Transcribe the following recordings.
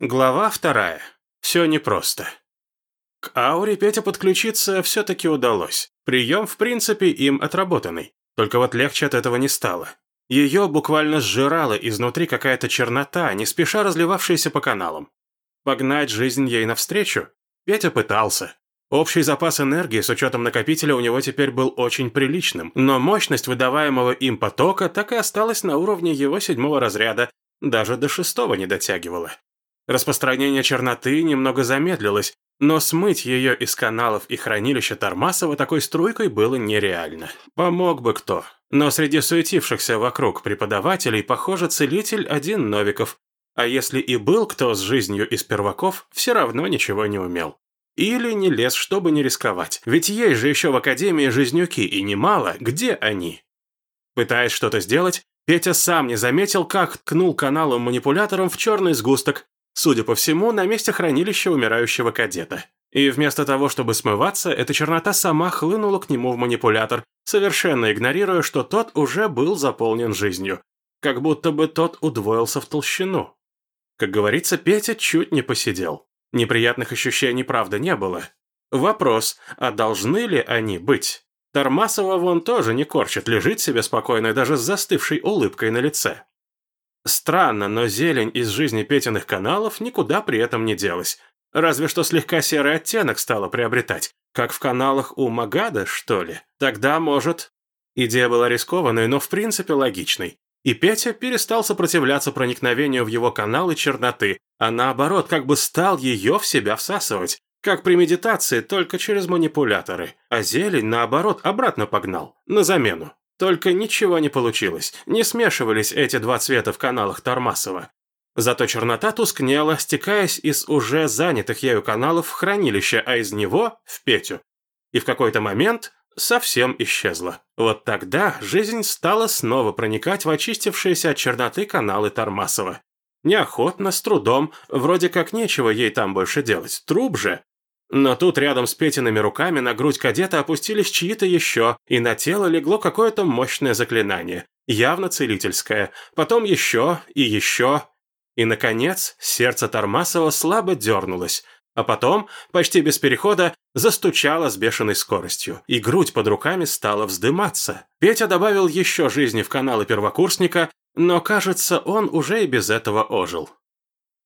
Глава вторая. Все непросто. К ауре Петя подключиться все-таки удалось. Прием, в принципе, им отработанный. Только вот легче от этого не стало. Ее буквально сжирала изнутри какая-то чернота, не спеша разливавшаяся по каналам. Погнать жизнь ей навстречу? Петя пытался. Общий запас энергии с учетом накопителя у него теперь был очень приличным, но мощность выдаваемого им потока так и осталась на уровне его седьмого разряда, даже до шестого не дотягивала. Распространение черноты немного замедлилось, но смыть ее из каналов и хранилища Тормасова такой струйкой было нереально. Помог бы кто. Но среди суетившихся вокруг преподавателей, похоже, целитель один Новиков. А если и был кто с жизнью из перваков, все равно ничего не умел. Или не лез, чтобы не рисковать. Ведь есть же еще в Академии жизнюки, и немало. Где они? Пытаясь что-то сделать, Петя сам не заметил, как ткнул каналом манипулятором в черный сгусток, Судя по всему, на месте хранилища умирающего кадета. И вместо того, чтобы смываться, эта чернота сама хлынула к нему в манипулятор, совершенно игнорируя, что тот уже был заполнен жизнью. Как будто бы тот удвоился в толщину. Как говорится, Петя чуть не посидел. Неприятных ощущений, правда, не было. Вопрос, а должны ли они быть? Тормасова вон тоже не корчит, лежит себе спокойно, даже с застывшей улыбкой на лице. Странно, но зелень из жизни Петиных каналов никуда при этом не делась. Разве что слегка серый оттенок стала приобретать. Как в каналах у Магада, что ли? Тогда, может... Идея была рискованной, но в принципе логичной. И Петя перестал сопротивляться проникновению в его каналы черноты, а наоборот, как бы стал ее в себя всасывать. Как при медитации, только через манипуляторы. А зелень, наоборот, обратно погнал. На замену. Только ничего не получилось, не смешивались эти два цвета в каналах Тормасова. Зато чернота тускнела, стекаясь из уже занятых ею каналов в хранилище, а из него – в Петю. И в какой-то момент совсем исчезла. Вот тогда жизнь стала снова проникать в очистившиеся от черноты каналы Тормасова. Неохотно, с трудом, вроде как нечего ей там больше делать, труп же. Но тут рядом с Петиными руками на грудь кадета опустились чьи-то еще, и на тело легло какое-то мощное заклинание, явно целительское, потом еще и еще. И, наконец, сердце Тормасова слабо дернулось, а потом, почти без перехода, застучало с бешеной скоростью, и грудь под руками стала вздыматься. Петя добавил еще жизни в каналы первокурсника, но, кажется, он уже и без этого ожил.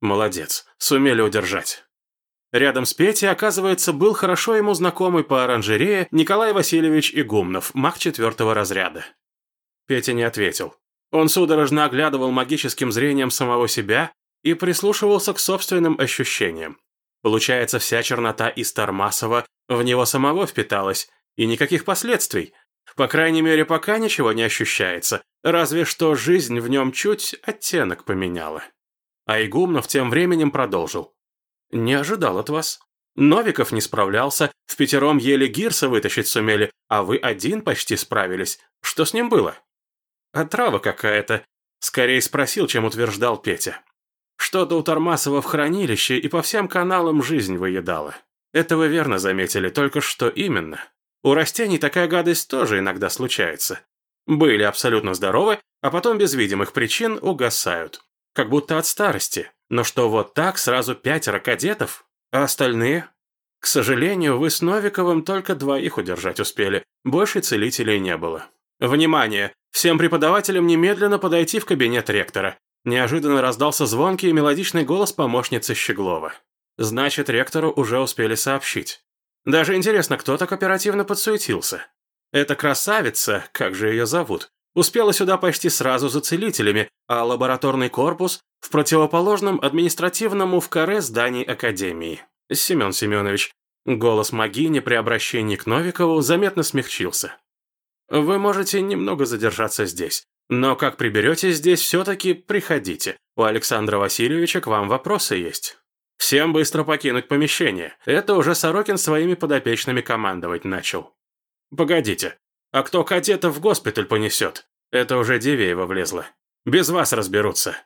Молодец, сумели удержать. Рядом с Петей, оказывается, был хорошо ему знакомый по оранжерее Николай Васильевич Игумнов, маг четвертого разряда. Петя не ответил. Он судорожно оглядывал магическим зрением самого себя и прислушивался к собственным ощущениям. Получается, вся чернота из Тормасова в него самого впиталась, и никаких последствий. По крайней мере, пока ничего не ощущается, разве что жизнь в нем чуть оттенок поменяла. А Игумнов тем временем продолжил. «Не ожидал от вас. Новиков не справлялся, в пятером еле Гирса вытащить сумели, а вы один почти справились. Что с ним было?» «Отрава какая-то», — скорее спросил, чем утверждал Петя. «Что-то у Тормасова в хранилище и по всем каналам жизнь выедала. Это вы верно заметили, только что именно. У растений такая гадость тоже иногда случается. Были абсолютно здоровы, а потом без видимых причин угасают. Как будто от старости. Но что вот так сразу пятеро кадетов, а остальные? К сожалению, вы с Новиковым только двоих удержать успели, больше целителей не было. Внимание! Всем преподавателям немедленно подойти в кабинет ректора. Неожиданно раздался звонкий и мелодичный голос помощницы Щеглова. Значит, ректору уже успели сообщить. Даже интересно, кто так оперативно подсуетился. Эта красавица, как же ее зовут, успела сюда почти сразу за целителями, а лабораторный корпус в противоположном административному в каре здании Академии. Семен Семенович, голос магини при обращении к Новикову заметно смягчился. Вы можете немного задержаться здесь, но как приберетесь здесь, все-таки приходите. У Александра Васильевича к вам вопросы есть. Всем быстро покинуть помещение. Это уже Сорокин своими подопечными командовать начал. Погодите, а кто кадетов в госпиталь понесет? Это уже Дивеева влезла. Без вас разберутся.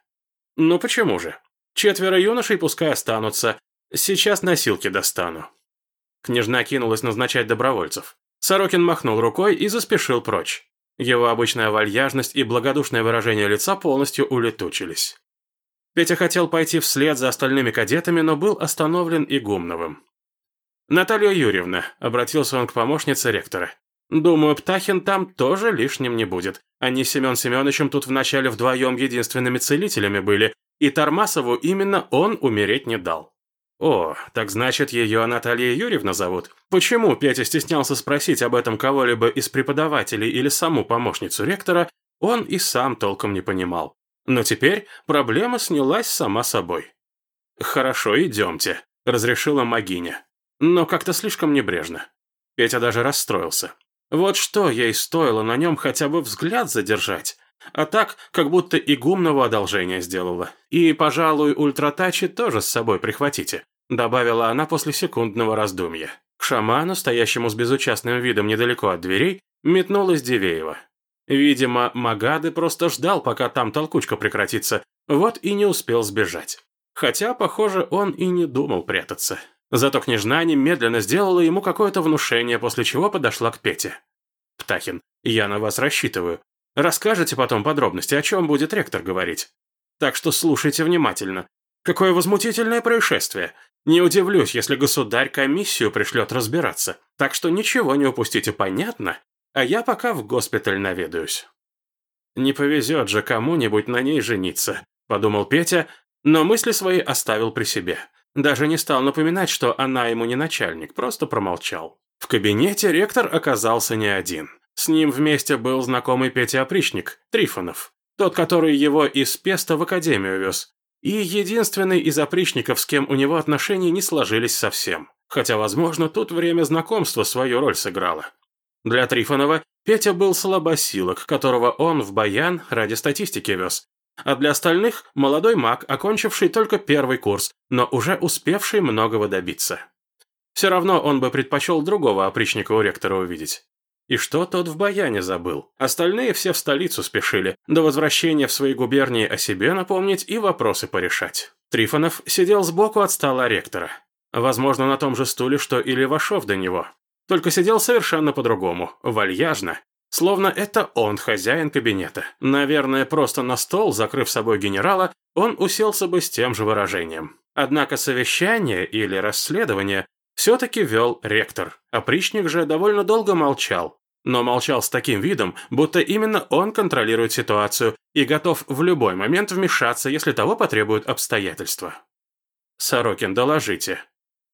Ну почему же? Четверо юношей пускай останутся. Сейчас носилки достану. Княжна кинулась назначать добровольцев. Сорокин махнул рукой и заспешил прочь. Его обычная вальяжность и благодушное выражение лица полностью улетучились. Петя хотел пойти вслед за остальными кадетами, но был остановлен Игумновым. «Наталья Юрьевна», — обратился он к помощнице ректора, «думаю, Птахин там тоже лишним не будет. Они с Семен Семеновичем тут вначале вдвоем единственными целителями были, и Тормасову именно он умереть не дал». «О, так значит, ее Наталья Юрьевна зовут? Почему Петя стеснялся спросить об этом кого-либо из преподавателей или саму помощницу ректора, он и сам толком не понимал. Но теперь проблема снялась сама собой. «Хорошо, идемте», – разрешила Магиня. Но как-то слишком небрежно. Петя даже расстроился. Вот что ей стоило на нем хотя бы взгляд задержать. А так, как будто игумного одолжения сделала. И, пожалуй, ультратачи тоже с собой прихватите, добавила она после секундного раздумья. К шаману, стоящему с безучастным видом недалеко от дверей, метнулась Дивеева. Видимо, Магады просто ждал, пока там толкучка прекратится, вот и не успел сбежать. Хотя, похоже, он и не думал прятаться. Зато княжна немедленно сделала ему какое-то внушение, после чего подошла к Пете. «Птахин, я на вас рассчитываю. Расскажете потом подробности, о чем будет ректор говорить. Так что слушайте внимательно. Какое возмутительное происшествие. Не удивлюсь, если государь комиссию пришлет разбираться. Так что ничего не упустите, понятно? а я пока в госпиталь наведаюсь. «Не повезет же кому-нибудь на ней жениться», – подумал Петя, но мысли свои оставил при себе. Даже не стал напоминать, что она ему не начальник, просто промолчал. В кабинете ректор оказался не один. С ним вместе был знакомый Петя опричник, Трифонов. Тот, который его из Песта в академию вез. И единственный из опричников, с кем у него отношения не сложились совсем. Хотя, возможно, тут время знакомства свою роль сыграло. Для Трифонова Петя был слабосилок, которого он в баян ради статистики вез. А для остальных – молодой маг, окончивший только первый курс, но уже успевший многого добиться. Все равно он бы предпочел другого опричника у ректора увидеть. И что тот в баяне забыл? Остальные все в столицу спешили, до возвращения в свои губернии о себе напомнить и вопросы порешать. Трифонов сидел сбоку от стола ректора. Возможно, на том же стуле, что и Левашов до него. Только сидел совершенно по-другому, вальяжно, словно это он хозяин кабинета. Наверное, просто на стол, закрыв собой генерала, он уселся бы с тем же выражением. Однако совещание или расследование все-таки вел ректор. Опричник же довольно долго молчал. Но молчал с таким видом, будто именно он контролирует ситуацию и готов в любой момент вмешаться, если того потребуют обстоятельства. «Сорокин, доложите».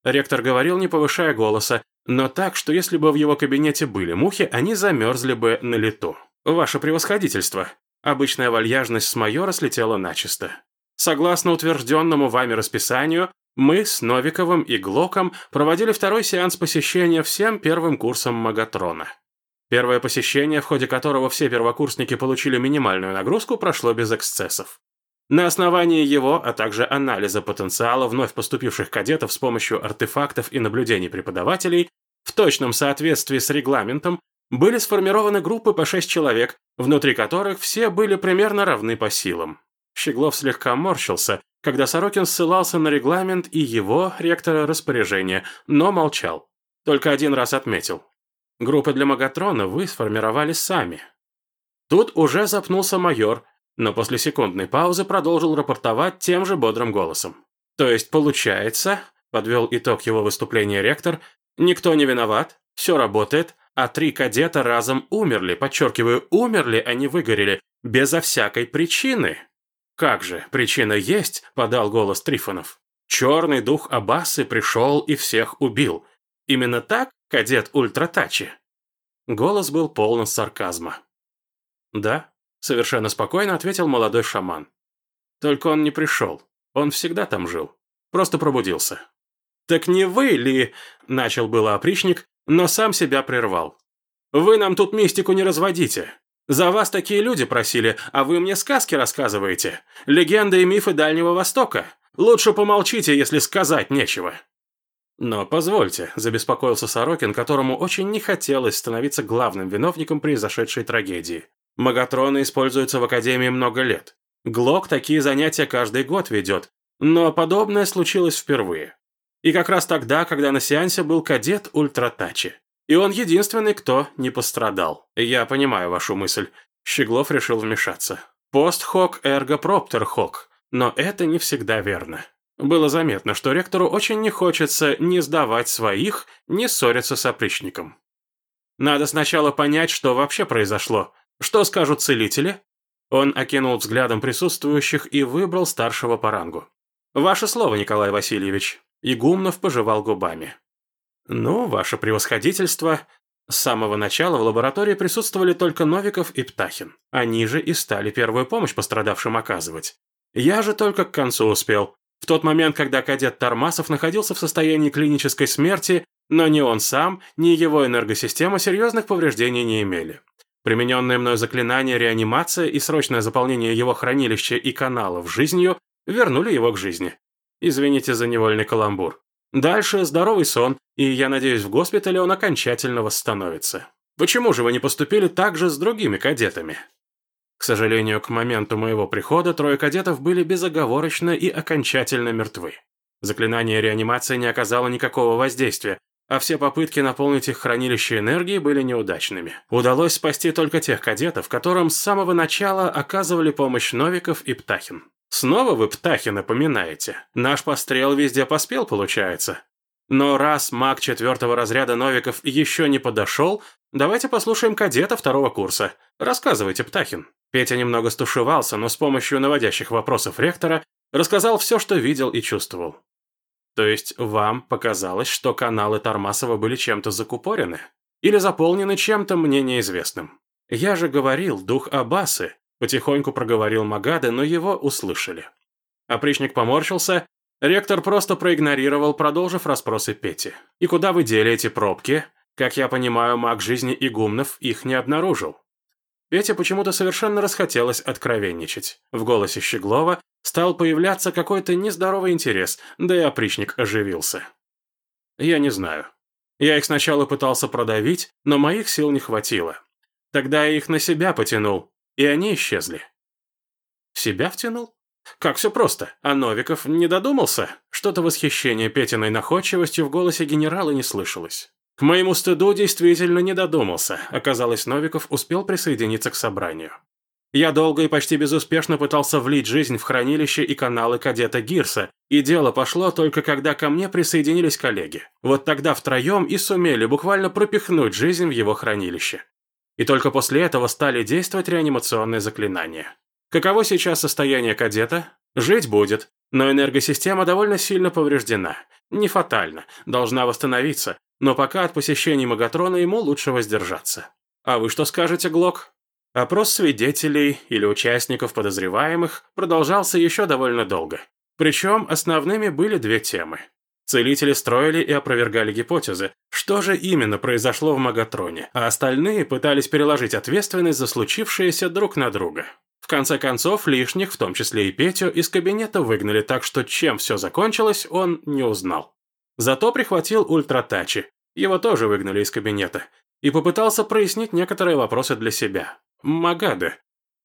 Ректор говорил, не повышая голоса, но так, что если бы в его кабинете были мухи, они замерзли бы на лету. Ваше превосходительство. Обычная вальяжность с майора слетела начисто. Согласно утвержденному вами расписанию, мы с Новиковым и Глоком проводили второй сеанс посещения всем первым курсом Магатрона. Первое посещение, в ходе которого все первокурсники получили минимальную нагрузку, прошло без эксцессов. На основании его, а также анализа потенциала вновь поступивших кадетов с помощью артефактов и наблюдений преподавателей, в точном соответствии с регламентом, были сформированы группы по шесть человек, внутри которых все были примерно равны по силам. Щеглов слегка морщился, когда Сорокин ссылался на регламент и его, ректора, распоряжение, но молчал. Только один раз отметил. Группы для Магатрона вы сформировали сами. Тут уже запнулся майор, но после секундной паузы продолжил рапортовать тем же бодрым голосом. То есть, получается, подвел итог его выступления ректор, никто не виноват, все работает, а три кадета разом умерли, подчеркиваю, умерли, а не выгорели, безо всякой причины. Как же, причина есть, подал голос Трифонов. Черный дух Абасы пришел и всех убил. Именно так, кадет Ультратачи? Голос был полон сарказма. Да, Совершенно спокойно ответил молодой шаман. Только он не пришел. Он всегда там жил. Просто пробудился. «Так не вы ли...» – начал было опричник, но сам себя прервал. «Вы нам тут мистику не разводите. За вас такие люди просили, а вы мне сказки рассказываете. Легенды и мифы Дальнего Востока. Лучше помолчите, если сказать нечего». «Но позвольте», – забеспокоился Сорокин, которому очень не хотелось становиться главным виновником произошедшей трагедии. Магатроны используются в Академии много лет. Глок такие занятия каждый год ведет, но подобное случилось впервые. И как раз тогда, когда на сеансе был кадет Ультратачи. И он единственный, кто не пострадал. Я понимаю вашу мысль. Щеглов решил вмешаться. Пост хок эрго проптер хок. Но это не всегда верно. Было заметно, что ректору очень не хочется ни сдавать своих, ни ссориться с опричником. Надо сначала понять, что вообще произошло. Что скажут целители? Он окинул взглядом присутствующих и выбрал старшего по рангу. «Ваше слово, Николай Васильевич». Игумнов пожевал губами. «Ну, ваше превосходительство...» С самого начала в лаборатории присутствовали только Новиков и Птахин. Они же и стали первую помощь пострадавшим оказывать. Я же только к концу успел. В тот момент, когда кадет Тормасов находился в состоянии клинической смерти, но ни он сам, ни его энергосистема серьезных повреждений не имели. Примененное мной заклинание реанимация и срочное заполнение его хранилища и каналов жизнью вернули его к жизни. Извините за невольный каламбур. Дальше здоровый сон, и я надеюсь, в госпитале он окончательно восстановится. Почему же вы не поступили так же с другими кадетами? К сожалению, к моменту моего прихода трое кадетов были безоговорочно и окончательно мертвы. Заклинание реанимации не оказало никакого воздействия, а все попытки наполнить их хранилище энергии были неудачными. Удалось спасти только тех кадетов, которым с самого начала оказывали помощь Новиков и Птахин. Снова вы Птахи напоминаете. Наш пострел везде поспел, получается. Но раз маг четвертого разряда Новиков еще не подошел, давайте послушаем кадета второго курса. Рассказывайте, Птахин. Петя немного стушевался, но с помощью наводящих вопросов ректора рассказал все, что видел и чувствовал. То есть вам показалось, что каналы Тормасова были чем-то закупорены? Или заполнены чем-то мне неизвестным? Я же говорил, дух Абасы, потихоньку проговорил Магады, но его услышали. Опричник поморщился, ректор просто проигнорировал, продолжив расспросы Пети. «И куда вы дели эти пробки? Как я понимаю, маг жизни игумнов их не обнаружил». Пете почему-то совершенно расхотелось откровенничать. В голосе Щеглова стал появляться какой-то нездоровый интерес, да и опричник оживился. «Я не знаю. Я их сначала пытался продавить, но моих сил не хватило. Тогда я их на себя потянул, и они исчезли». «Себя втянул?» Как все просто, а Новиков не додумался. Что-то восхищение Петиной находчивостью в голосе генерала не слышалось. К моему стыду действительно не додумался. Оказалось, Новиков успел присоединиться к собранию. Я долго и почти безуспешно пытался влить жизнь в хранилище и каналы кадета Гирса, и дело пошло только когда ко мне присоединились коллеги. Вот тогда втроем и сумели буквально пропихнуть жизнь в его хранилище. И только после этого стали действовать реанимационные заклинания. Каково сейчас состояние кадета? Жить будет, но энергосистема довольно сильно повреждена. Не фатально, должна восстановиться, но пока от посещений Магатрона ему лучше воздержаться. А вы что скажете, Глок? Опрос свидетелей или участников подозреваемых продолжался еще довольно долго. Причем основными были две темы. Целители строили и опровергали гипотезы, что же именно произошло в Магатроне, а остальные пытались переложить ответственность за случившееся друг на друга. В конце концов, лишних, в том числе и Петю, из кабинета выгнали так, что чем все закончилось, он не узнал. Зато прихватил ультратачи, его тоже выгнали из кабинета, и попытался прояснить некоторые вопросы для себя. Магады.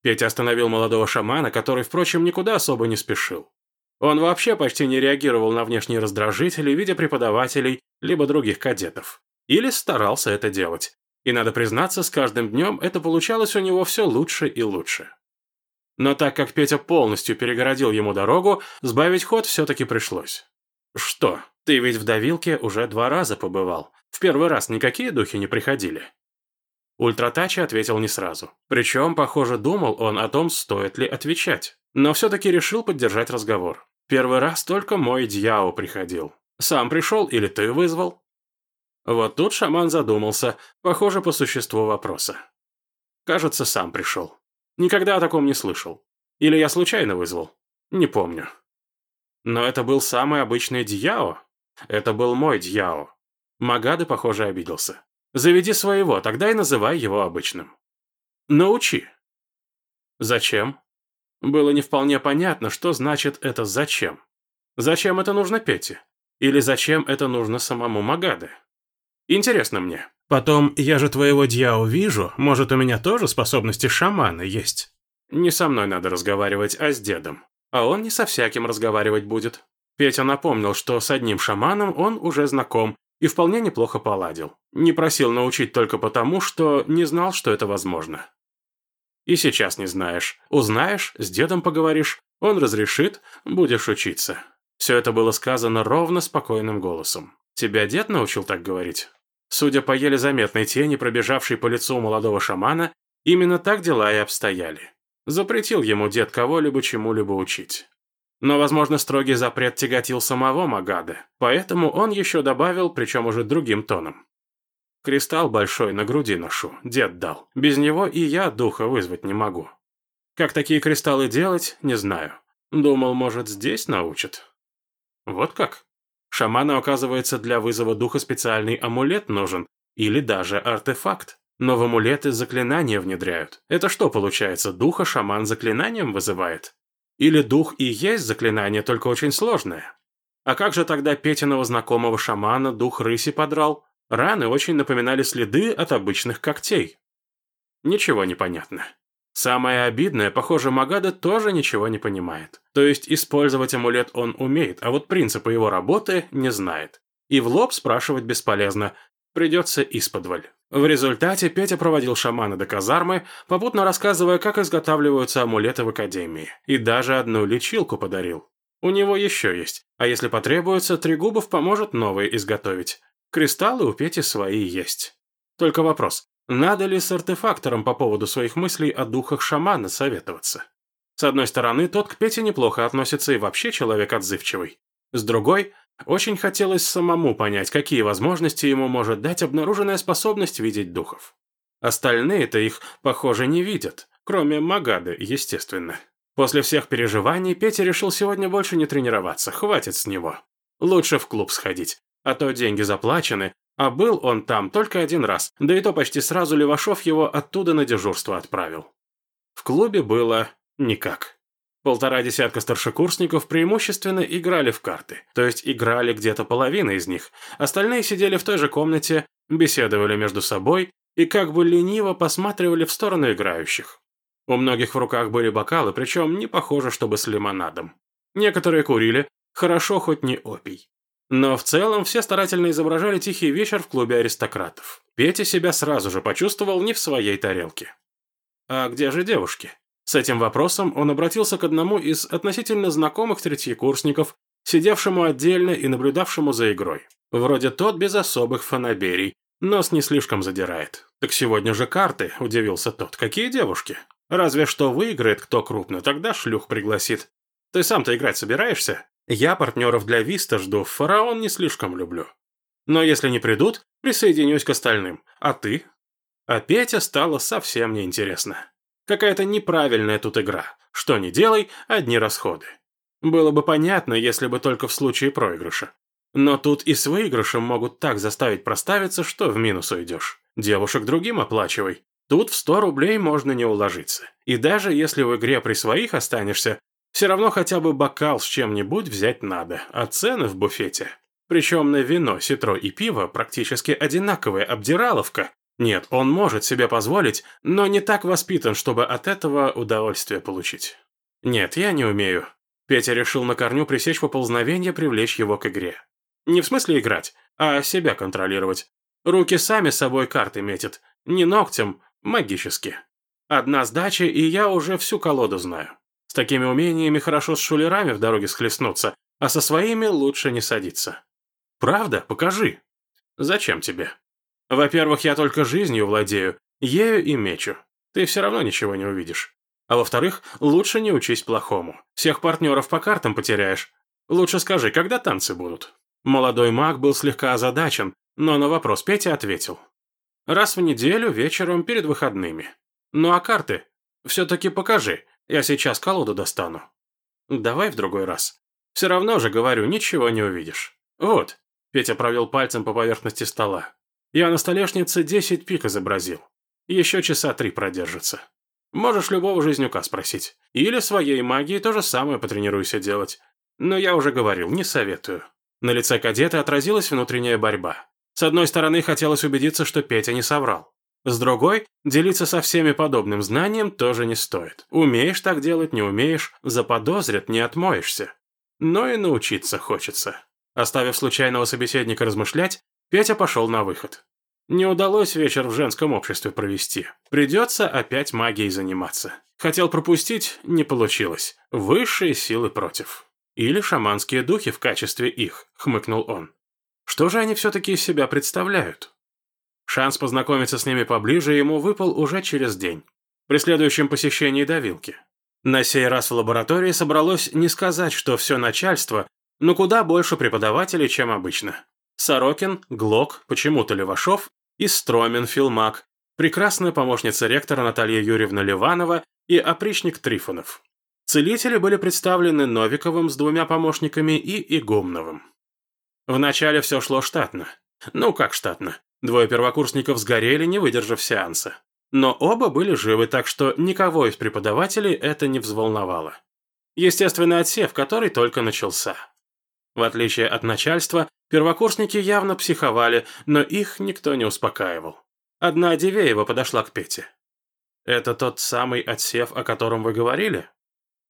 Петя остановил молодого шамана, который, впрочем, никуда особо не спешил. Он вообще почти не реагировал на внешние раздражители, видя преподавателей, либо других кадетов. Или старался это делать. И надо признаться, с каждым днем это получалось у него все лучше и лучше. Но так как Петя полностью перегородил ему дорогу, сбавить ход все-таки пришлось. «Что, ты ведь в давилке уже два раза побывал. В первый раз никакие духи не приходили?» Ультратачи ответил не сразу. Причем, похоже, думал он о том, стоит ли отвечать. Но все-таки решил поддержать разговор. «Первый раз только мой дьяо приходил. Сам пришел или ты вызвал?» Вот тут шаман задумался, похоже, по существу вопроса. Кажется, сам пришел. Никогда о таком не слышал. Или я случайно вызвал? Не помню. Но это был самый обычный Дьяо. Это был мой Дьяо. Магады, похоже, обиделся. Заведи своего, тогда и называй его обычным. Научи. Зачем? Было не вполне понятно, что значит это «зачем». Зачем это нужно Пете? Или зачем это нужно самому Магаде? Интересно мне. Потом, я же твоего дьяо вижу, может, у меня тоже способности шамана есть. Не со мной надо разговаривать, а с дедом а он не со всяким разговаривать будет. Петя напомнил, что с одним шаманом он уже знаком и вполне неплохо поладил. Не просил научить только потому, что не знал, что это возможно. И сейчас не знаешь. Узнаешь, с дедом поговоришь, Он разрешит, будешь учиться. Все это было сказано ровно спокойным голосом. Тебя дед научил так говорить? Судя по еле заметной тени, пробежавшей по лицу молодого шамана, именно так дела и обстояли. Запретил ему дед кого-либо чему-либо учить. Но, возможно, строгий запрет тяготил самого Магада, поэтому он еще добавил, причем уже другим тоном. Кристалл большой на груди ношу, дед дал. Без него и я духа вызвать не могу. Как такие кристаллы делать, не знаю. Думал, может, здесь научат. Вот как? Шаману, оказывается, для вызова духа специальный амулет нужен, или даже артефакт. Но в амулеты заклинания внедряют. Это что получается, духа шаман заклинанием вызывает? Или дух и есть заклинание, только очень сложное? А как же тогда Петиного знакомого шамана дух рыси подрал? Раны очень напоминали следы от обычных когтей. Ничего не понятно. Самое обидное, похоже, Магада тоже ничего не понимает. То есть использовать амулет он умеет, а вот принципы его работы не знает. И в лоб спрашивать бесполезно, придется исподволь. В результате Петя проводил шамана до казармы, попутно рассказывая, как изготавливаются амулеты в академии. И даже одну лечилку подарил. У него еще есть, а если потребуется, Трегубов поможет новые изготовить. Кристаллы у Пети свои есть. Только вопрос, надо ли с артефактором по поводу своих мыслей о духах шамана советоваться? С одной стороны, тот к Пете неплохо относится и вообще человек отзывчивый. С другой, очень хотелось самому понять, какие возможности ему может дать обнаруженная способность видеть духов. Остальные-то их, похоже, не видят, кроме Магады, естественно. После всех переживаний Петя решил сегодня больше не тренироваться, хватит с него. Лучше в клуб сходить, а то деньги заплачены, а был он там только один раз, да и то почти сразу Левашов его оттуда на дежурство отправил. В клубе было никак. Полтора десятка старшекурсников преимущественно играли в карты, то есть играли где-то половина из них, остальные сидели в той же комнате, беседовали между собой и как бы лениво посматривали в сторону играющих. У многих в руках были бокалы, причем не похоже, чтобы с лимонадом. Некоторые курили, хорошо хоть не опий. Но в целом все старательно изображали тихий вечер в клубе аристократов. Петя себя сразу же почувствовал не в своей тарелке. А где же девушки? С этим вопросом он обратился к одному из относительно знакомых третьекурсников, сидевшему отдельно и наблюдавшему за игрой. Вроде тот без особых фанаберий, нос не слишком задирает. «Так сегодня же карты», – удивился тот. «Какие девушки? Разве что выиграет кто крупно, тогда шлюх пригласит. Ты сам-то играть собираешься?» Я партнеров для Виста жду, фараон не слишком люблю. Но если не придут, присоединюсь к остальным. А ты? А Петя стало совсем неинтересно. Какая-то неправильная тут игра. Что ни делай, одни расходы. Было бы понятно, если бы только в случае проигрыша. Но тут и с выигрышем могут так заставить проставиться, что в минус уйдешь. Девушек другим оплачивай. Тут в 100 рублей можно не уложиться. И даже если в игре при своих останешься, все равно хотя бы бокал с чем-нибудь взять надо, а цены в буфете. Причем на вино, ситро и пиво практически одинаковая обдираловка. Нет, он может себе позволить, но не так воспитан, чтобы от этого удовольствие получить. Нет, я не умею. Петя решил на корню пресечь поползновение, привлечь его к игре. Не в смысле играть, а себя контролировать. Руки сами собой карты метят, не ногтем, магически. Одна сдача, и я уже всю колоду знаю такими умениями хорошо с шулерами в дороге схлестнуться, а со своими лучше не садиться. Правда? Покажи. Зачем тебе? Во-первых, я только жизнью владею, ею и мечу. Ты все равно ничего не увидишь. А во-вторых, лучше не учись плохому. Всех партнеров по картам потеряешь. Лучше скажи, когда танцы будут?» Молодой маг был слегка озадачен, но на вопрос Петя ответил. «Раз в неделю вечером перед выходными. Ну а карты? Все-таки покажи, я сейчас колоду достану. Давай в другой раз. Все равно же, говорю, ничего не увидишь. Вот. Петя провел пальцем по поверхности стола. Я на столешнице 10 пик изобразил. Еще часа три продержится. Можешь любого жизнюка спросить. Или своей магией то же самое потренируйся делать. Но я уже говорил, не советую. На лице кадета отразилась внутренняя борьба. С одной стороны, хотелось убедиться, что Петя не соврал. С другой, делиться со всеми подобным знанием тоже не стоит. Умеешь так делать, не умеешь, заподозрят, не отмоешься. Но и научиться хочется. Оставив случайного собеседника размышлять, Петя пошел на выход. Не удалось вечер в женском обществе провести. Придется опять магией заниматься. Хотел пропустить, не получилось. Высшие силы против. Или шаманские духи в качестве их, хмыкнул он. Что же они все-таки из себя представляют? Шанс познакомиться с ними поближе ему выпал уже через день, при следующем посещении давилки. На сей раз в лаборатории собралось не сказать, что все начальство, но куда больше преподавателей, чем обычно. Сорокин, Глок, почему-то Левашов, Истромин, Филмак, прекрасная помощница ректора Наталья Юрьевна Ливанова и опричник Трифонов. Целители были представлены Новиковым с двумя помощниками и Игумновым. Вначале все шло штатно. Ну, как штатно. Двое первокурсников сгорели, не выдержав сеанса. Но оба были живы, так что никого из преподавателей это не взволновало. Естественный отсев, который только начался. В отличие от начальства, первокурсники явно психовали, но их никто не успокаивал. Одна Дивеева подошла к Пете. «Это тот самый отсев, о котором вы говорили?»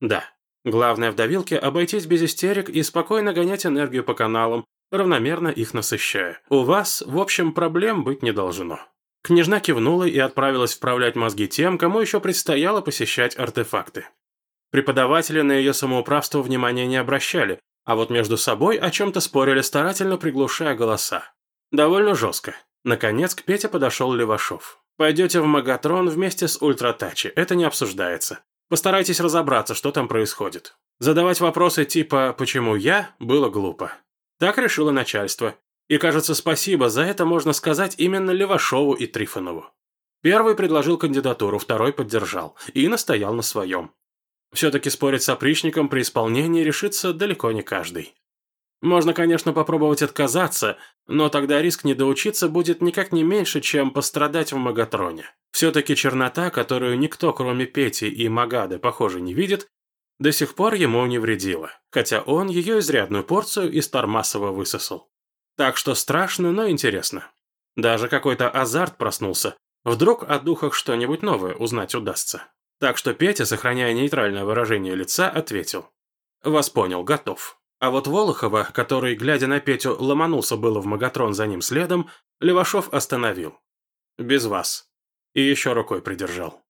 «Да. Главное в давилке обойтись без истерик и спокойно гонять энергию по каналам, равномерно их насыщая. У вас, в общем, проблем быть не должно». Княжна кивнула и отправилась вправлять мозги тем, кому еще предстояло посещать артефакты. Преподаватели на ее самоуправство внимания не обращали, а вот между собой о чем-то спорили, старательно приглушая голоса. Довольно жестко. Наконец к Пете подошел Левашов. «Пойдете в Магатрон вместе с Ультратачи, это не обсуждается. Постарайтесь разобраться, что там происходит. Задавать вопросы типа «почему я?» было глупо. Так решило начальство. И, кажется, спасибо за это можно сказать именно Левашову и Трифонову. Первый предложил кандидатуру, второй поддержал. И настоял на своем. Все-таки спорить с опричником при исполнении решится далеко не каждый. Можно, конечно, попробовать отказаться, но тогда риск недоучиться будет никак не меньше, чем пострадать в Магатроне. Все-таки чернота, которую никто, кроме Пети и Магады, похоже, не видит, до сих пор ему не вредила, хотя он ее изрядную порцию из Тармасова высосал. Так что страшно, но интересно. Даже какой-то азарт проснулся. Вдруг о духах что-нибудь новое узнать удастся. Так что Петя, сохраняя нейтральное выражение лица, ответил. «Вас понял, готов». А вот Волохова, который, глядя на Петю, ломанулся было в Магатрон за ним следом, Левашов остановил. «Без вас». И еще рукой придержал.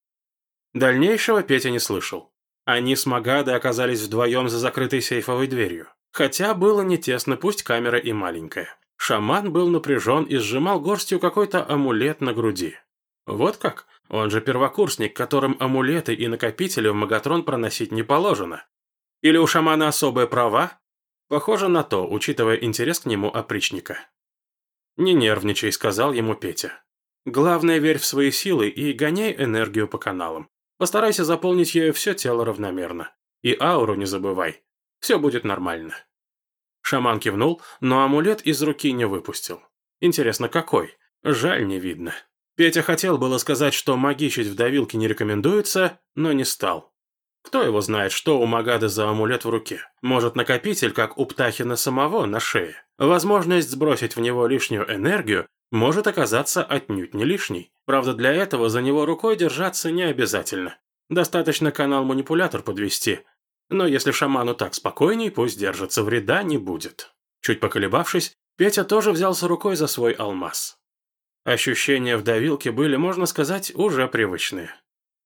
Дальнейшего Петя не слышал. Они с Магадой оказались вдвоем за закрытой сейфовой дверью. Хотя было не тесно, пусть камера и маленькая. Шаман был напряжен и сжимал горстью какой-то амулет на груди. Вот как? Он же первокурсник, которым амулеты и накопители в Магатрон проносить не положено. Или у шамана особые права? Похоже на то, учитывая интерес к нему опричника. «Не нервничай», — сказал ему Петя. «Главное, верь в свои силы и гоняй энергию по каналам. Постарайся заполнить ею все тело равномерно. И ауру не забывай. Все будет нормально». Шаман кивнул, но амулет из руки не выпустил. Интересно, какой? Жаль, не видно. Петя хотел было сказать, что магичить в давилке не рекомендуется, но не стал. Кто его знает, что у Магады за амулет в руке? Может, накопитель, как у Птахина самого, на шее? Возможность сбросить в него лишнюю энергию может оказаться отнюдь не лишней. Правда, для этого за него рукой держаться не обязательно. Достаточно канал-манипулятор подвести, но если шаману так спокойней, пусть держится, вреда не будет. Чуть поколебавшись, Петя тоже взялся рукой за свой алмаз. Ощущения в давилке были, можно сказать, уже привычные.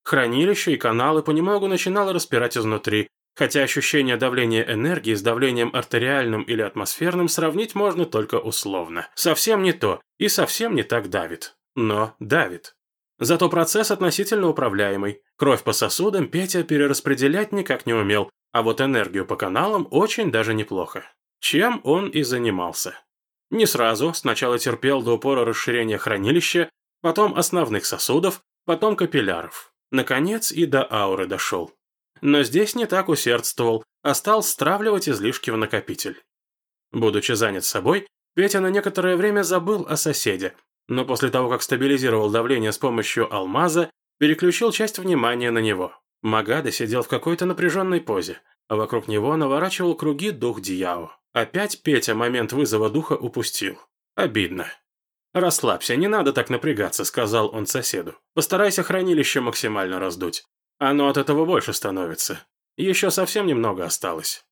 Хранилище и каналы понемногу начинало распирать изнутри, хотя ощущение давления энергии с давлением артериальным или атмосферным сравнить можно только условно. Совсем не то и совсем не так давит. Но давит. Зато процесс относительно управляемый. Кровь по сосудам Петя перераспределять никак не умел, а вот энергию по каналам очень даже неплохо. Чем он и занимался. Не сразу, сначала терпел до упора расширения хранилища, потом основных сосудов, потом капилляров. Наконец и до ауры дошел. Но здесь не так усердствовал, а стал стравливать излишки в накопитель. Будучи занят собой, Петя на некоторое время забыл о соседе, но после того, как стабилизировал давление с помощью алмаза, переключил часть внимания на него. Магада сидел в какой-то напряженной позе, а вокруг него наворачивал круги дух Дияо. Опять Петя момент вызова духа упустил. Обидно. «Расслабься, не надо так напрягаться», — сказал он соседу. «Постарайся хранилище максимально раздуть. Оно от этого больше становится. Еще совсем немного осталось».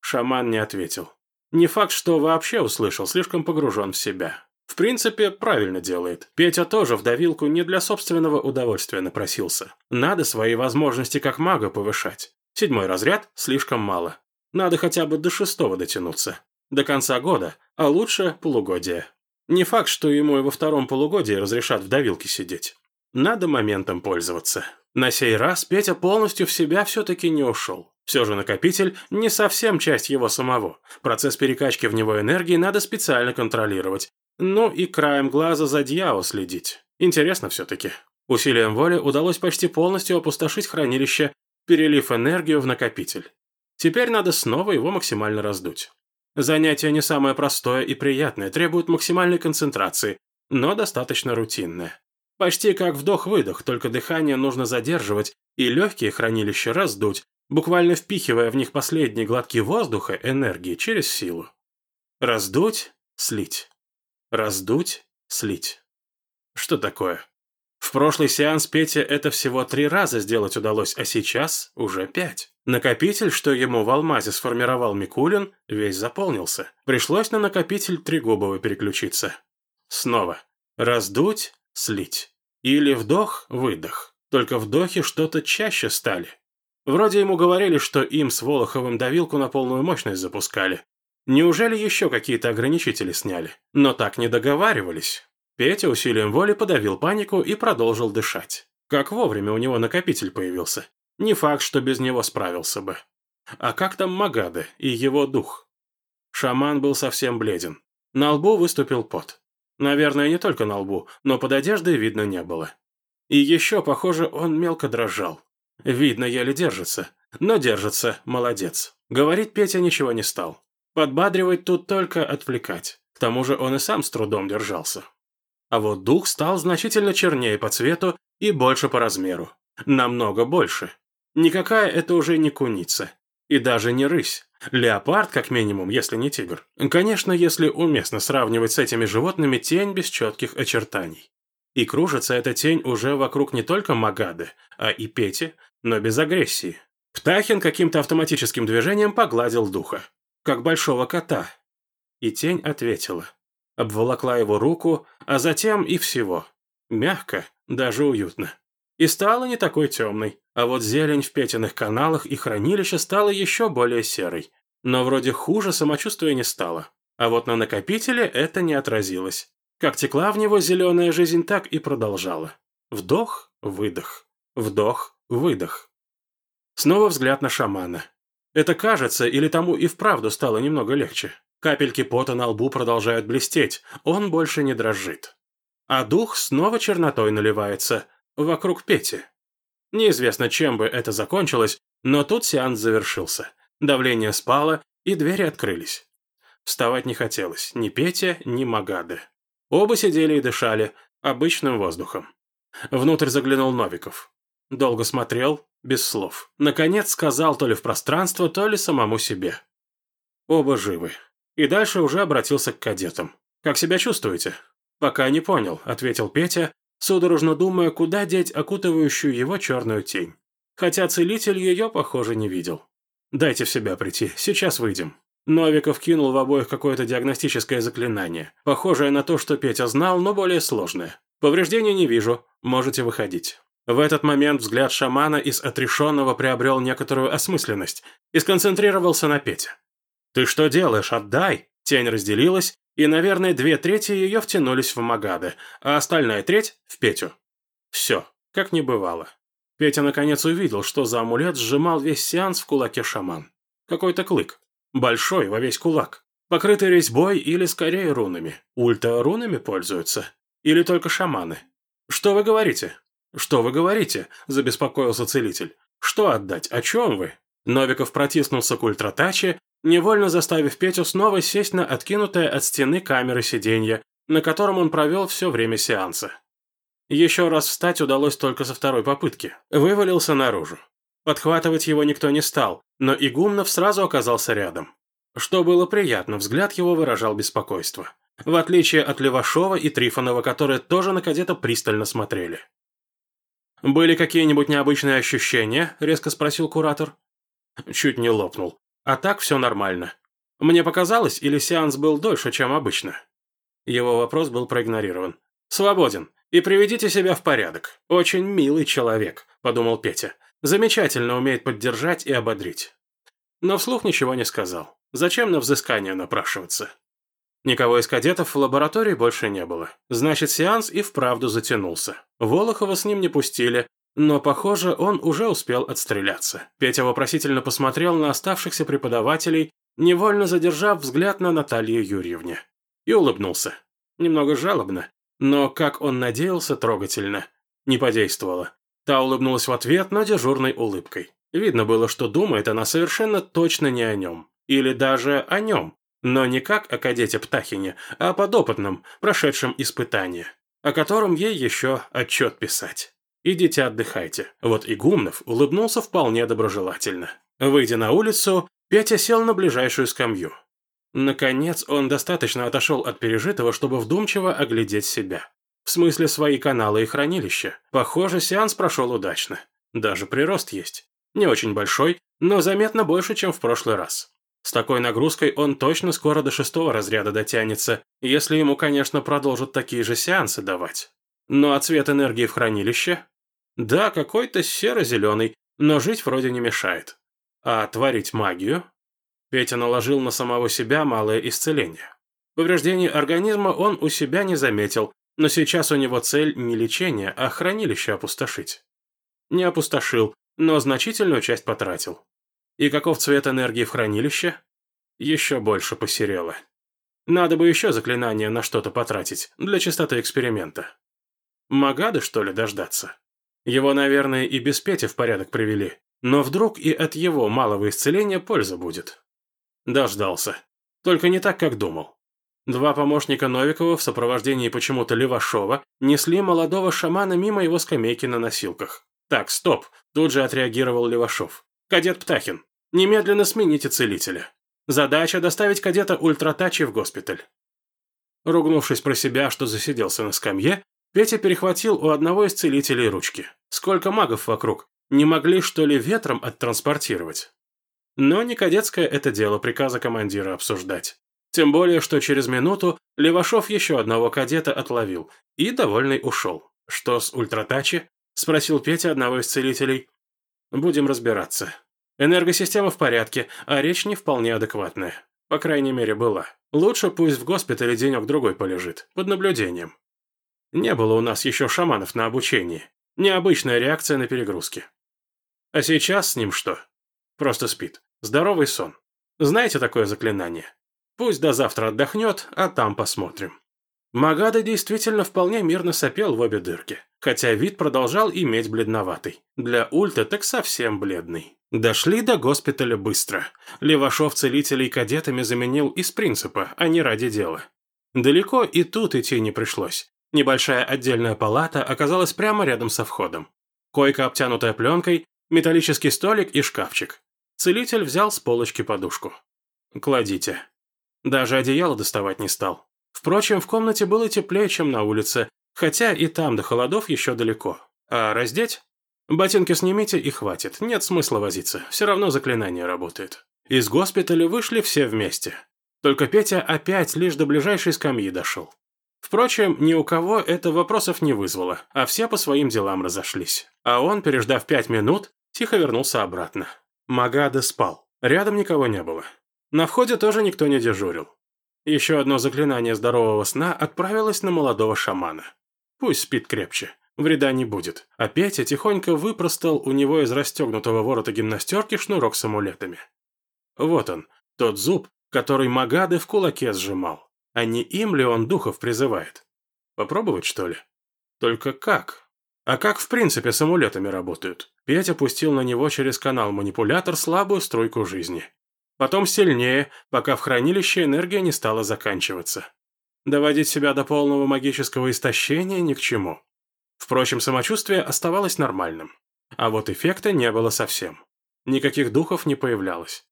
Шаман не ответил. Не факт, что вообще услышал, слишком погружен в себя. В принципе, правильно делает. Петя тоже в давилку не для собственного удовольствия напросился. Надо свои возможности как мага повышать. Седьмой разряд слишком мало. Надо хотя бы до шестого дотянуться. До конца года, а лучше полугодия. Не факт, что ему и во втором полугодии разрешат в давилке сидеть. Надо моментом пользоваться. На сей раз Петя полностью в себя все-таки не ушел. Все же накопитель не совсем часть его самого. Процесс перекачки в него энергии надо специально контролировать. Ну и краем глаза за Дьяо следить. Интересно все-таки. Усилием воли удалось почти полностью опустошить хранилище, перелив энергию в накопитель. Теперь надо снова его максимально раздуть. Занятие не самое простое и приятное, требует максимальной концентрации, но достаточно рутинное. Почти как вдох-выдох, только дыхание нужно задерживать и легкие хранилища раздуть, буквально впихивая в них последние глотки воздуха энергии через силу. Раздуть, слить. Раздуть, слить. Что такое? В прошлый сеанс Пете это всего три раза сделать удалось, а сейчас уже пять. Накопитель, что ему в алмазе сформировал Микулин, весь заполнился. Пришлось на накопитель тригубово переключиться. Снова. Раздуть, слить. Или вдох-выдох. Только вдохи что-то чаще стали. Вроде ему говорили, что им с Волоховым давилку на полную мощность запускали. Неужели еще какие-то ограничители сняли? Но так не договаривались. Петя усилием воли подавил панику и продолжил дышать. Как вовремя у него накопитель появился. Не факт, что без него справился бы. А как там Магады и его дух? Шаман был совсем бледен. На лбу выступил пот. Наверное, не только на лбу, но под одеждой видно не было. И еще, похоже, он мелко дрожал. Видно, еле держится. Но держится, молодец. Говорить Петя ничего не стал. Подбадривать тут только отвлекать. К тому же он и сам с трудом держался. А вот дух стал значительно чернее по цвету и больше по размеру. Намного больше. Никакая это уже не куница. И даже не рысь. Леопард, как минимум, если не тигр. Конечно, если уместно сравнивать с этими животными тень без четких очертаний. И кружится эта тень уже вокруг не только Магады, а и Пети, но без агрессии. Птахин каким-то автоматическим движением погладил духа как большого кота. И тень ответила. Обволокла его руку, а затем и всего. Мягко, даже уютно. И стала не такой темной, а вот зелень в Петиных каналах и хранилище стала еще более серой. Но вроде хуже самочувствия не стало. А вот на накопителе это не отразилось. Как текла в него зеленая жизнь, так и продолжала. Вдох, выдох. Вдох, выдох. Снова взгляд на шамана. Это кажется, или тому и вправду стало немного легче. Капельки пота на лбу продолжают блестеть, он больше не дрожит. А дух снова чернотой наливается, вокруг Пети. Неизвестно, чем бы это закончилось, но тут сеанс завершился. Давление спало, и двери открылись. Вставать не хотелось ни Пете, ни Магады. Оба сидели и дышали обычным воздухом. Внутрь заглянул Новиков. Долго смотрел, без слов. Наконец сказал то ли в пространство, то ли самому себе. Оба живы. И дальше уже обратился к кадетам. «Как себя чувствуете?» «Пока не понял», — ответил Петя, судорожно думая, куда деть окутывающую его черную тень. Хотя целитель ее, похоже, не видел. «Дайте в себя прийти, сейчас выйдем». Новиков кинул в обоих какое-то диагностическое заклинание, похожее на то, что Петя знал, но более сложное. «Повреждений не вижу, можете выходить». В этот момент взгляд шамана из отрешенного приобрел некоторую осмысленность и сконцентрировался на Пете. «Ты что делаешь? Отдай!» Тень разделилась, и, наверное, две трети ее втянулись в Магады, а остальная треть – в Петю. Все, как не бывало. Петя наконец увидел, что за амулет сжимал весь сеанс в кулаке шаман. Какой-то клык. Большой, во весь кулак. Покрытый резьбой или, скорее, рунами. Ульта-рунами пользуются? Или только шаманы? Что вы говорите? «Что вы говорите?» – забеспокоился целитель. «Что отдать? О чем вы?» Новиков протиснулся к ультратаче, невольно заставив Петю снова сесть на откинутое от стены камеры сиденье, на котором он провел все время сеанса. Еще раз встать удалось только со второй попытки. Вывалился наружу. Подхватывать его никто не стал, но Игумнов сразу оказался рядом. Что было приятно, взгляд его выражал беспокойство. В отличие от Левашова и Трифонова, которые тоже на кадета пристально смотрели. «Были какие-нибудь необычные ощущения?» – резко спросил куратор. Чуть не лопнул. А так все нормально. Мне показалось, или сеанс был дольше, чем обычно? Его вопрос был проигнорирован. «Свободен. И приведите себя в порядок. Очень милый человек», – подумал Петя. «Замечательно умеет поддержать и ободрить». Но вслух ничего не сказал. Зачем на взыскание напрашиваться? Никого из кадетов в лаборатории больше не было. Значит, сеанс и вправду затянулся. Волохова с ним не пустили, но, похоже, он уже успел отстреляться. Петя вопросительно посмотрел на оставшихся преподавателей, невольно задержав взгляд на Наталью Юрьевне. И улыбнулся. Немного жалобно, но, как он надеялся, трогательно. Не подействовало. Та улыбнулась в ответ, но дежурной улыбкой. Видно было, что думает она совершенно точно не о нем. Или даже о нем. Но не как о кадете Птахине, а о подопытном, прошедшем испытание, о котором ей еще отчет писать. «Идите отдыхайте». Вот Игумнов улыбнулся вполне доброжелательно. Выйдя на улицу, Петя сел на ближайшую скамью. Наконец, он достаточно отошел от пережитого, чтобы вдумчиво оглядеть себя. В смысле, свои каналы и хранилища. Похоже, сеанс прошел удачно. Даже прирост есть. Не очень большой, но заметно больше, чем в прошлый раз. С такой нагрузкой он точно скоро до шестого разряда дотянется, если ему, конечно, продолжат такие же сеансы давать. Ну а цвет энергии в хранилище? Да, какой-то серо-зеленый, но жить вроде не мешает. А творить магию? Петя наложил на самого себя малое исцеление. Повреждений организма он у себя не заметил, но сейчас у него цель не лечение, а хранилище опустошить. Не опустошил, но значительную часть потратил. И каков цвет энергии в хранилище? Еще больше посерело. Надо бы еще заклинание на что-то потратить, для чистоты эксперимента. Магады, что ли, дождаться? Его, наверное, и без Пети в порядок привели, но вдруг и от его малого исцеления польза будет. Дождался. Только не так, как думал. Два помощника Новикова в сопровождении почему-то Левашова несли молодого шамана мимо его скамейки на носилках. «Так, стоп!» – тут же отреагировал Левашов. «Кадет Птахин, немедленно смените целителя. Задача – доставить кадета Ультратачи в госпиталь». Ругнувшись про себя, что засиделся на скамье, Петя перехватил у одного из целителей ручки. Сколько магов вокруг? Не могли, что ли, ветром оттранспортировать? Но не кадетское это дело приказа командира обсуждать. Тем более, что через минуту Левашов еще одного кадета отловил и, довольный, ушел. Что с ультратачи? – спросил Петя одного из целителей. «Будем разбираться. Энергосистема в порядке, а речь не вполне адекватная. По крайней мере, была. Лучше пусть в госпитале денек-другой полежит, под наблюдением. Не было у нас еще шаманов на обучении. Необычная реакция на перегрузки. А сейчас с ним что? Просто спит. Здоровый сон. Знаете такое заклинание? Пусть до завтра отдохнет, а там посмотрим. Магада действительно вполне мирно сопел в обе дырки, хотя вид продолжал иметь бледноватый. Для ульта так совсем бледный. Дошли до госпиталя быстро. Левашов целителей кадетами заменил из принципа, а не ради дела. Далеко и тут идти не пришлось. Небольшая отдельная палата оказалась прямо рядом со входом. Койка, обтянутая пленкой, металлический столик и шкафчик. Целитель взял с полочки подушку. «Кладите». Даже одеяло доставать не стал. Впрочем, в комнате было теплее, чем на улице, хотя и там до холодов еще далеко. А раздеть? Ботинки снимите и хватит, нет смысла возиться, все равно заклинание работает. Из госпиталя вышли все вместе. Только Петя опять лишь до ближайшей скамьи дошел. Впрочем, ни у кого это вопросов не вызвало, а все по своим делам разошлись. А он, переждав пять минут, тихо вернулся обратно. Магада спал. Рядом никого не было. На входе тоже никто не дежурил. Еще одно заклинание здорового сна отправилось на молодого шамана. Пусть спит крепче, вреда не будет. А Петя тихонько выпростал у него из расстегнутого ворота гимнастерки шнурок с амулетами. Вот он, тот зуб, который Магады в кулаке сжимал. А не им ли он духов призывает? Попробовать, что ли? Только как? А как в принципе с амулетами работают? Петя пустил на него через канал-манипулятор слабую струйку жизни. Потом сильнее, пока в хранилище энергия не стала заканчиваться. Доводить себя до полного магического истощения ни к чему. Впрочем, самочувствие оставалось нормальным. А вот эффекта не было совсем. Никаких духов не появлялось.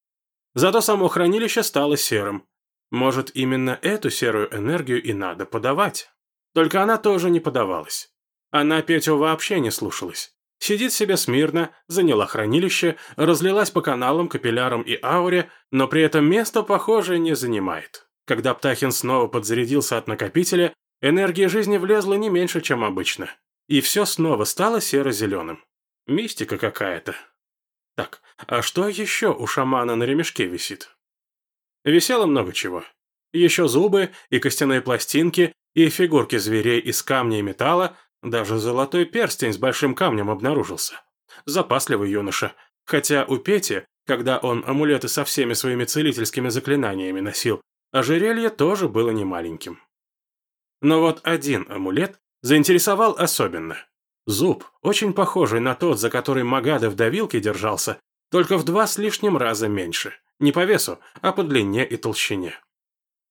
Зато само хранилище стало серым. Может, именно эту серую энергию и надо подавать? Только она тоже не подавалась. Она Петю вообще не слушалась. Сидит себе смирно, заняла хранилище, разлилась по каналам, капиллярам и ауре, но при этом место, похоже, не занимает. Когда Птахин снова подзарядился от накопителя, энергия жизни влезла не меньше, чем обычно. И все снова стало серо-зеленым. Мистика какая-то. Так, а что еще у шамана на ремешке висит? Висело много чего. Еще зубы и костяные пластинки, и фигурки зверей из камня и металла, даже золотой перстень с большим камнем обнаружился. Запасливый юноша. Хотя у Пети, когда он амулеты со всеми своими целительскими заклинаниями носил, ожерелье тоже было немаленьким. Но вот один амулет заинтересовал особенно. Зуб, очень похожий на тот, за который Магада в давилке держался, только в два с лишним раза меньше. Не по весу, а по длине и толщине.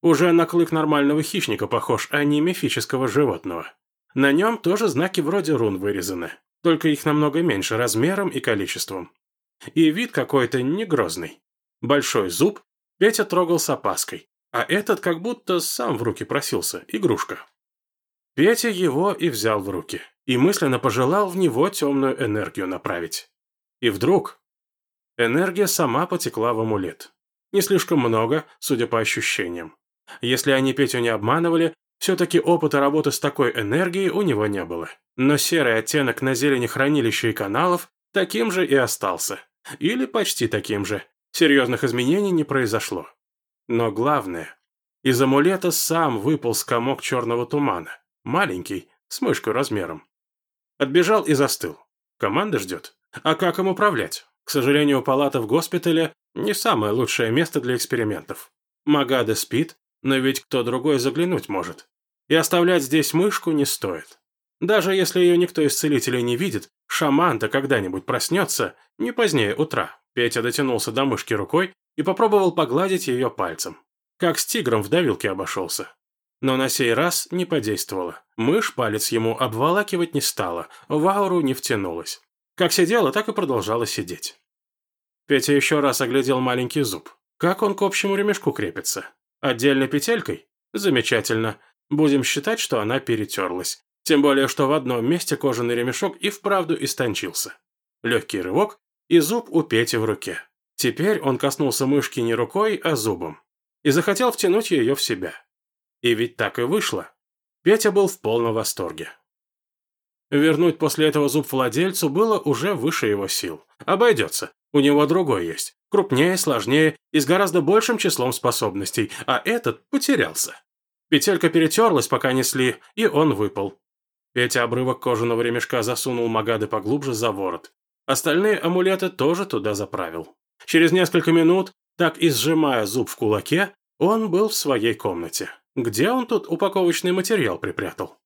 Уже на клык нормального хищника похож, а не мифического животного. На нем тоже знаки вроде рун вырезаны, только их намного меньше размером и количеством. И вид какой-то негрозный. Большой зуб Петя трогал с опаской, а этот как будто сам в руки просился, игрушка. Петя его и взял в руки, и мысленно пожелал в него темную энергию направить. И вдруг энергия сама потекла в амулет. Не слишком много, судя по ощущениям. Если они Петю не обманывали, все-таки опыта работы с такой энергией у него не было. Но серый оттенок на зелени хранилища и каналов таким же и остался. Или почти таким же. Серьезных изменений не произошло. Но главное, из амулета сам выпал комок черного тумана. Маленький, с мышкой размером. Отбежал и застыл. Команда ждет. А как им управлять? К сожалению, палата в госпитале не самое лучшее место для экспериментов. Магада спит, но ведь кто другой заглянуть может. И оставлять здесь мышку не стоит. Даже если ее никто из целителей не видит, шаман-то когда-нибудь проснется, не позднее утра. Петя дотянулся до мышки рукой и попробовал погладить ее пальцем. Как с тигром в давилке обошелся. Но на сей раз не подействовало. Мышь палец ему обволакивать не стала, в ауру не втянулась. Как сидела, так и продолжала сидеть. Петя еще раз оглядел маленький зуб. Как он к общему ремешку крепится? Отдельной петелькой? Замечательно. Будем считать, что она перетерлась. Тем более, что в одном месте кожаный ремешок и вправду истончился. Легкий рывок, и зуб у Пети в руке. Теперь он коснулся мышки не рукой, а зубом. И захотел втянуть ее в себя. И ведь так и вышло. Петя был в полном восторге. Вернуть после этого зуб владельцу было уже выше его сил. Обойдется. У него другой есть. Крупнее, сложнее и с гораздо большим числом способностей, а этот потерялся. Петелька перетерлась, пока несли, и он выпал. Петя обрывок кожаного ремешка засунул Магады поглубже за ворот. Остальные амулеты тоже туда заправил. Через несколько минут, так и сжимая зуб в кулаке, он был в своей комнате. Где он тут упаковочный материал припрятал?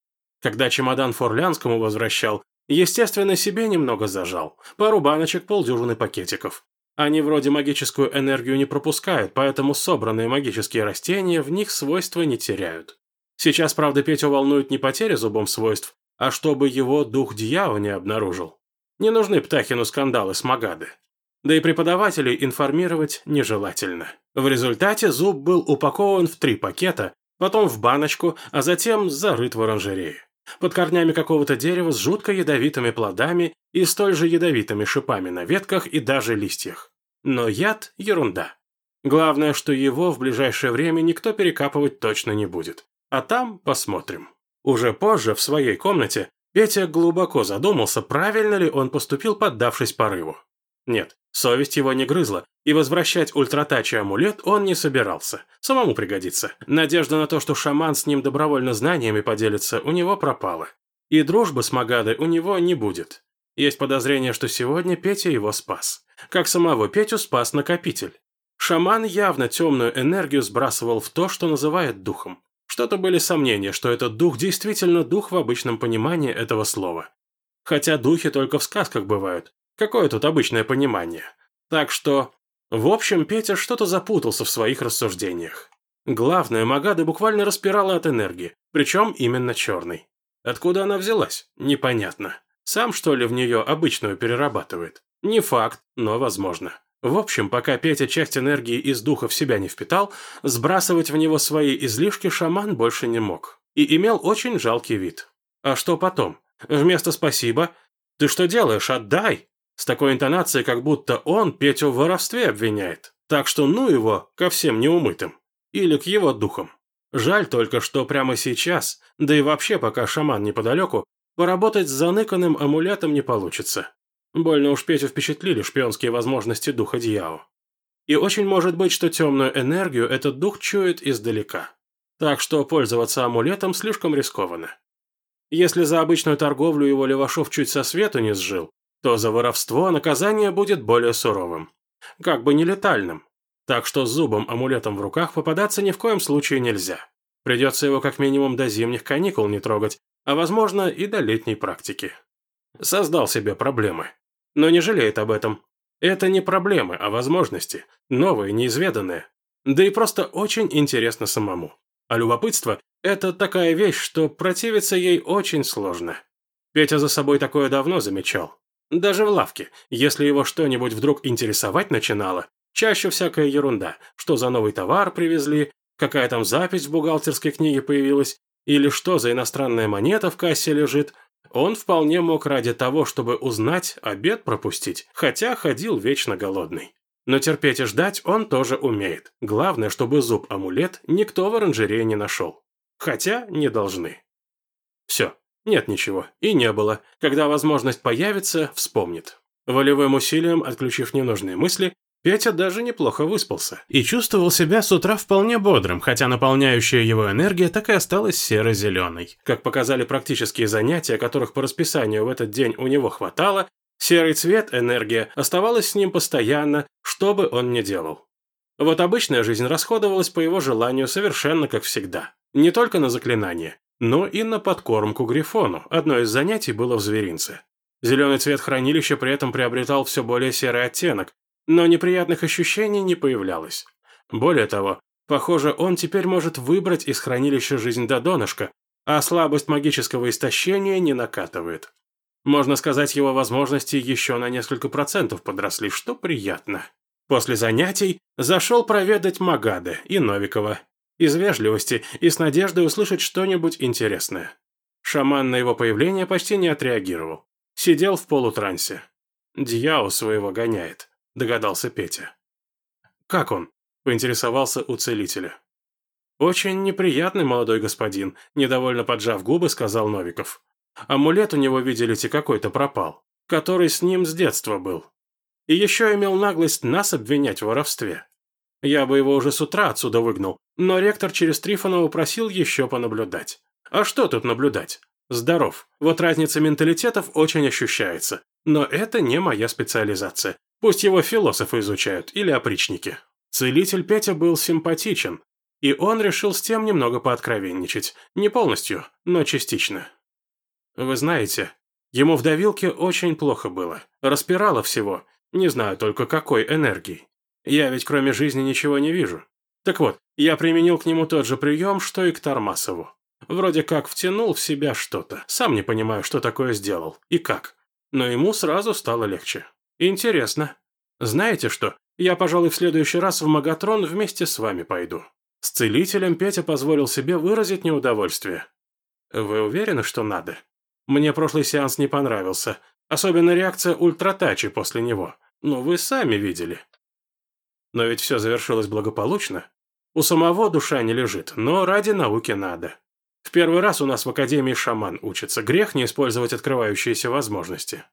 Когда чемодан Форлянскому возвращал, естественно, себе немного зажал. Пару баночек, полдюжины пакетиков. Они вроде магическую энергию не пропускают, поэтому собранные магические растения в них свойства не теряют. Сейчас, правда, Петю волнует не потеря зубом свойств, а чтобы его дух дьявола не обнаружил. Не нужны Птахину скандалы с Магады. Да и преподавателей информировать нежелательно. В результате зуб был упакован в три пакета, потом в баночку, а затем зарыт в оранжерее. Под корнями какого-то дерева с жутко ядовитыми плодами и столь же ядовитыми шипами на ветках и даже листьях. Но яд – ерунда. Главное, что его в ближайшее время никто перекапывать точно не будет. А там посмотрим. Уже позже, в своей комнате, Петя глубоко задумался, правильно ли он поступил, поддавшись порыву. Нет, совесть его не грызла, и возвращать ультратачи амулет он не собирался. Самому пригодится. Надежда на то, что шаман с ним добровольно знаниями поделится, у него пропала. И дружбы с Магадой у него не будет. Есть подозрение, что сегодня Петя его спас. Как самого Петю спас накопитель. Шаман явно темную энергию сбрасывал в то, что называет духом. Что-то были сомнения, что этот дух действительно дух в обычном понимании этого слова. Хотя духи только в сказках бывают. Какое тут обычное понимание? Так что... В общем, Петя что-то запутался в своих рассуждениях. Главное, Магада буквально распирала от энергии, причем именно черной. Откуда она взялась? Непонятно. Сам, что ли, в нее обычную перерабатывает? Не факт, но возможно. В общем, пока Петя часть энергии из духа в себя не впитал, сбрасывать в него свои излишки шаман больше не мог. И имел очень жалкий вид. А что потом? Вместо «спасибо» «Ты что делаешь? Отдай!» С такой интонацией, как будто он Петю в воровстве обвиняет. Так что ну его ко всем неумытым. или к его духам. Жаль только, что прямо сейчас, да и вообще пока шаман неподалеку, поработать с заныканным амулетом не получится. Больно уж Петю впечатлили шпионские возможности духа Дьяо. И очень может быть, что темную энергию этот дух чует издалека. Так что пользоваться амулетом слишком рискованно. Если за обычную торговлю его Левашов чуть со свету не сжил, то за воровство наказание будет более суровым. Как бы не летальным. Так что с зубом-амулетом в руках попадаться ни в коем случае нельзя. Придется его как минимум до зимних каникул не трогать, а возможно и до летней практики. Создал себе проблемы. Но не жалеет об этом. Это не проблемы, а возможности. Новые, неизведанные. Да и просто очень интересно самому. А любопытство – это такая вещь, что противиться ей очень сложно. Петя за собой такое давно замечал. Даже в лавке, если его что-нибудь вдруг интересовать начинало, чаще всякая ерунда, что за новый товар привезли, какая там запись в бухгалтерской книге появилась, или что за иностранная монета в кассе лежит, он вполне мог ради того, чтобы узнать, обед пропустить, хотя ходил вечно голодный. Но терпеть и ждать он тоже умеет. Главное, чтобы зуб-амулет никто в оранжерее не нашел. Хотя не должны. Все, нет ничего. И не было. Когда возможность появится, вспомнит. Волевым усилием, отключив ненужные мысли, Петя даже неплохо выспался и чувствовал себя с утра вполне бодрым, хотя наполняющая его энергия так и осталась серо-зеленой. Как показали практические занятия, которых по расписанию в этот день у него хватало, серый цвет, энергия, оставалась с ним постоянно, что бы он ни делал. Вот обычная жизнь расходовалась по его желанию совершенно как всегда. Не только на заклинание, но и на подкормку Грифону, одно из занятий было в зверинце. Зеленый цвет хранилища при этом приобретал все более серый оттенок, но неприятных ощущений не появлялось. Более того, похоже, он теперь может выбрать из хранилища жизнь до донышка, а слабость магического истощения не накатывает. Можно сказать, его возможности еще на несколько процентов подросли, что приятно. После занятий зашел проведать Магады и Новикова. Из вежливости и с надеждой услышать что-нибудь интересное. Шаман на его появление почти не отреагировал. Сидел в полутрансе. Дьяу своего гоняет. – догадался Петя. «Как он?» – поинтересовался у целителя. «Очень неприятный молодой господин», – недовольно поджав губы, сказал Новиков. «Амулет у него, видели какой-то пропал, который с ним с детства был. И еще имел наглость нас обвинять в воровстве. Я бы его уже с утра отсюда выгнал, но ректор через Трифонова просил еще понаблюдать. А что тут наблюдать? Здоров. Вот разница менталитетов очень ощущается. Но это не моя специализация. Пусть его философы изучают или опричники. Целитель Петя был симпатичен, и он решил с тем немного пооткровенничать. Не полностью, но частично. Вы знаете, ему в давилке очень плохо было. Распирало всего, не знаю только какой энергии. Я ведь кроме жизни ничего не вижу. Так вот, я применил к нему тот же прием, что и к Тармасову. Вроде как втянул в себя что-то. Сам не понимаю, что такое сделал и как. Но ему сразу стало легче. «Интересно. Знаете что, я, пожалуй, в следующий раз в Магатрон вместе с вами пойду». С целителем Петя позволил себе выразить неудовольствие. «Вы уверены, что надо? Мне прошлый сеанс не понравился, особенно реакция ультратачи после него. Ну, вы сами видели». Но ведь все завершилось благополучно. У самого душа не лежит, но ради науки надо. В первый раз у нас в Академии шаман учится, грех не использовать открывающиеся возможности.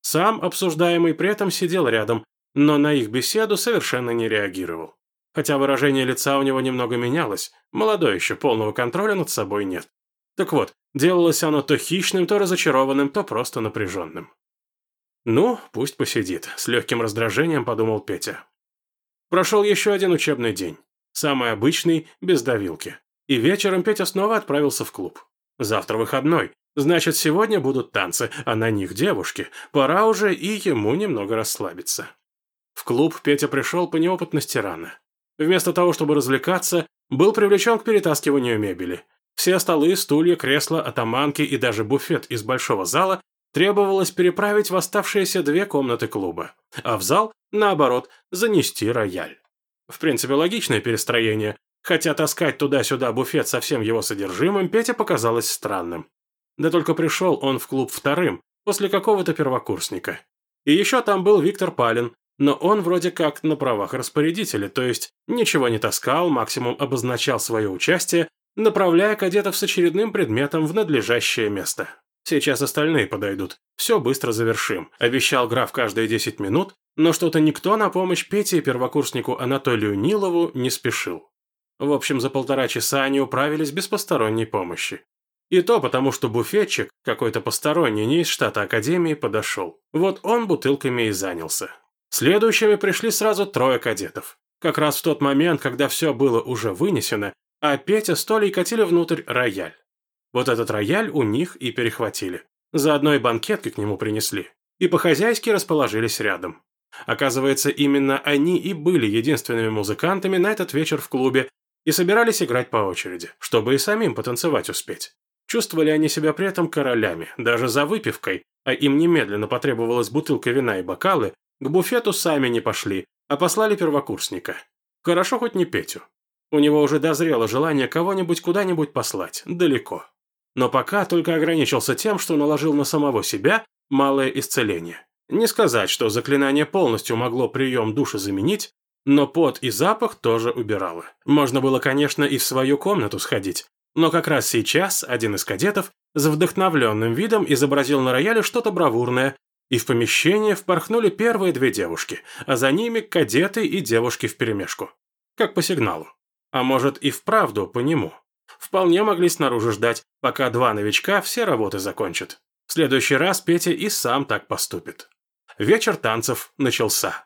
Сам обсуждаемый при этом сидел рядом, но на их беседу совершенно не реагировал. Хотя выражение лица у него немного менялось, молодой еще, полного контроля над собой нет. Так вот, делалось оно то хищным, то разочарованным, то просто напряженным. «Ну, пусть посидит», – с легким раздражением подумал Петя. Прошел еще один учебный день. Самый обычный, без давилки. И вечером Петя снова отправился в клуб. Завтра выходной, Значит, сегодня будут танцы, а на них девушки. Пора уже и ему немного расслабиться. В клуб Петя пришел по неопытности рано. Вместо того, чтобы развлекаться, был привлечен к перетаскиванию мебели. Все столы, стулья, кресла, атаманки и даже буфет из большого зала требовалось переправить в оставшиеся две комнаты клуба, а в зал, наоборот, занести рояль. В принципе, логичное перестроение, хотя таскать туда-сюда буфет со всем его содержимым Петя показалось странным. Да только пришел он в клуб вторым, после какого-то первокурсника. И еще там был Виктор Палин, но он вроде как на правах распорядителя, то есть ничего не таскал, максимум обозначал свое участие, направляя кадетов с очередным предметом в надлежащее место. Сейчас остальные подойдут. Все быстро завершим», – обещал граф каждые 10 минут, но что-то никто на помощь Пете и первокурснику Анатолию Нилову не спешил. В общем, за полтора часа они управились без посторонней помощи. И то потому, что буфетчик, какой-то посторонний, не из штата Академии, подошел. Вот он бутылками и занялся. Следующими пришли сразу трое кадетов. Как раз в тот момент, когда все было уже вынесено, а Петя с Толей катили внутрь рояль. Вот этот рояль у них и перехватили. Заодно и банкетки к нему принесли. И по-хозяйски расположились рядом. Оказывается, именно они и были единственными музыкантами на этот вечер в клубе и собирались играть по очереди, чтобы и самим потанцевать успеть. Чувствовали они себя при этом королями, даже за выпивкой, а им немедленно потребовалась бутылка вина и бокалы, к буфету сами не пошли, а послали первокурсника. Хорошо хоть не Петю. У него уже дозрело желание кого-нибудь куда-нибудь послать, далеко. Но пока только ограничился тем, что наложил на самого себя малое исцеление. Не сказать, что заклинание полностью могло прием души заменить, но пот и запах тоже убирало. Можно было, конечно, и в свою комнату сходить, но как раз сейчас один из кадетов с вдохновленным видом изобразил на рояле что-то бравурное, и в помещение впорхнули первые две девушки, а за ними кадеты и девушки вперемешку. Как по сигналу. А может и вправду по нему. Вполне могли снаружи ждать, пока два новичка все работы закончат. В следующий раз Петя и сам так поступит. Вечер танцев начался.